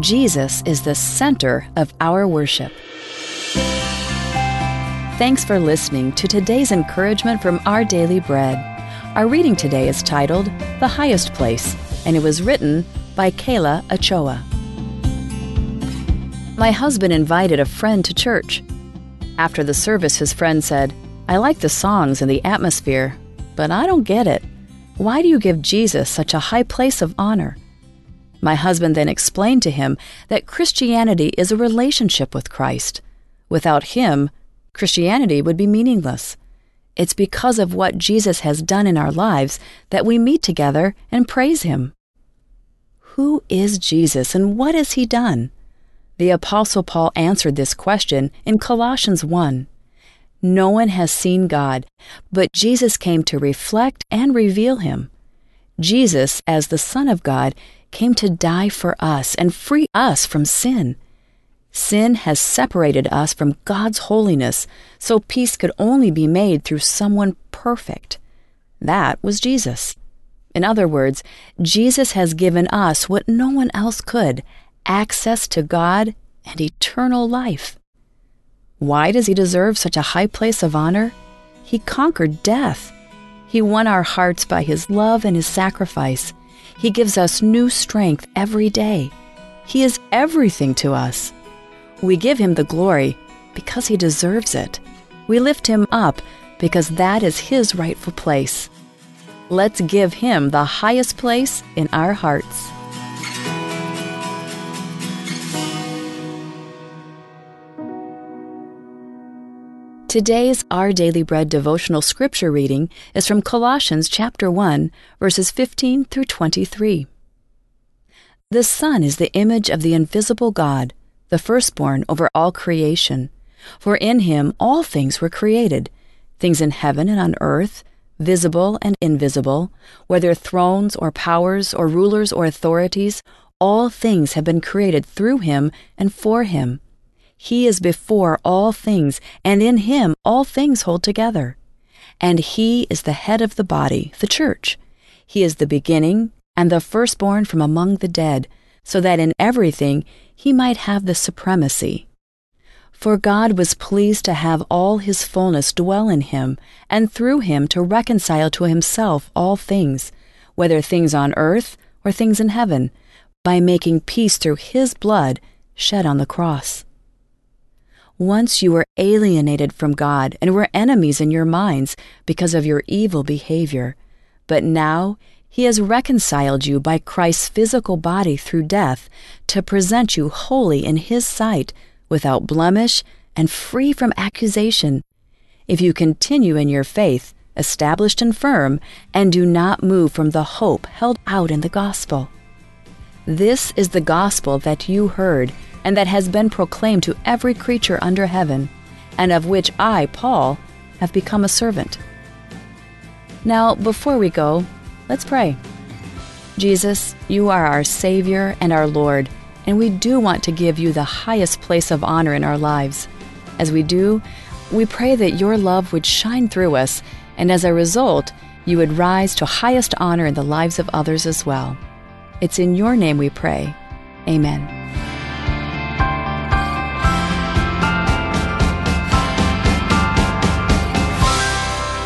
Jesus is the center of our worship. Thanks for listening to today's encouragement from Our Daily Bread. Our reading today is titled The Highest Place, and it was written by Keila Ochoa. My husband invited a friend to church. After the service, his friend said, I like the songs and the atmosphere, but I don't get it. Why do you give Jesus such a high place of honor? My husband then explained to him that Christianity is a relationship with Christ. Without Him, Christianity would be meaningless. It's because of what Jesus has done in our lives that we meet together and praise Him. Who is Jesus and what has He done? The Apostle Paul answered this question in Colossians 1. No one has seen God, but Jesus came to reflect and reveal Him. Jesus, as the Son of God, came to die for us and free us from sin. Sin has separated us from God's holiness, so peace could only be made through someone perfect. That was Jesus. In other words, Jesus has given us what no one else could access to God and eternal life. Why does he deserve such a high place of honor? He conquered death. He won our hearts by his love and his sacrifice. He gives us new strength every day. He is everything to us. We give Him the glory because He deserves it. We lift Him up because that is His rightful place. Let's give Him the highest place in our hearts. Today's Our Daily Bread devotional scripture reading is from Colossians chapter 1, verses 15 through 23. The Son is the image of the invisible God, the firstborn over all creation. For in him all things were created, things in heaven and on earth, visible and invisible, whether thrones or powers or rulers or authorities, all things have been created through him and for him. He is before all things, and in him all things hold together. And he is the head of the body, the church. He is the beginning and the firstborn from among the dead, so that in everything he might have the supremacy. For God was pleased to have all his fullness dwell in him, and through him to reconcile to himself all things, whether things on earth or things in heaven, by making peace through his blood shed on the cross. Once you were alienated from God and were enemies in your minds because of your evil behavior. But now he has reconciled you by Christ's physical body through death to present you holy in his sight, without blemish and free from accusation. If you continue in your faith, established and firm, and do not move from the hope held out in the gospel. This is the gospel that you heard and that has been proclaimed to every creature under heaven, and of which I, Paul, have become a servant. Now, before we go, let's pray. Jesus, you are our Savior and our Lord, and we do want to give you the highest place of honor in our lives. As we do, we pray that your love would shine through us, and as a result, you would rise to highest honor in the lives of others as well. It's in your name we pray. Amen.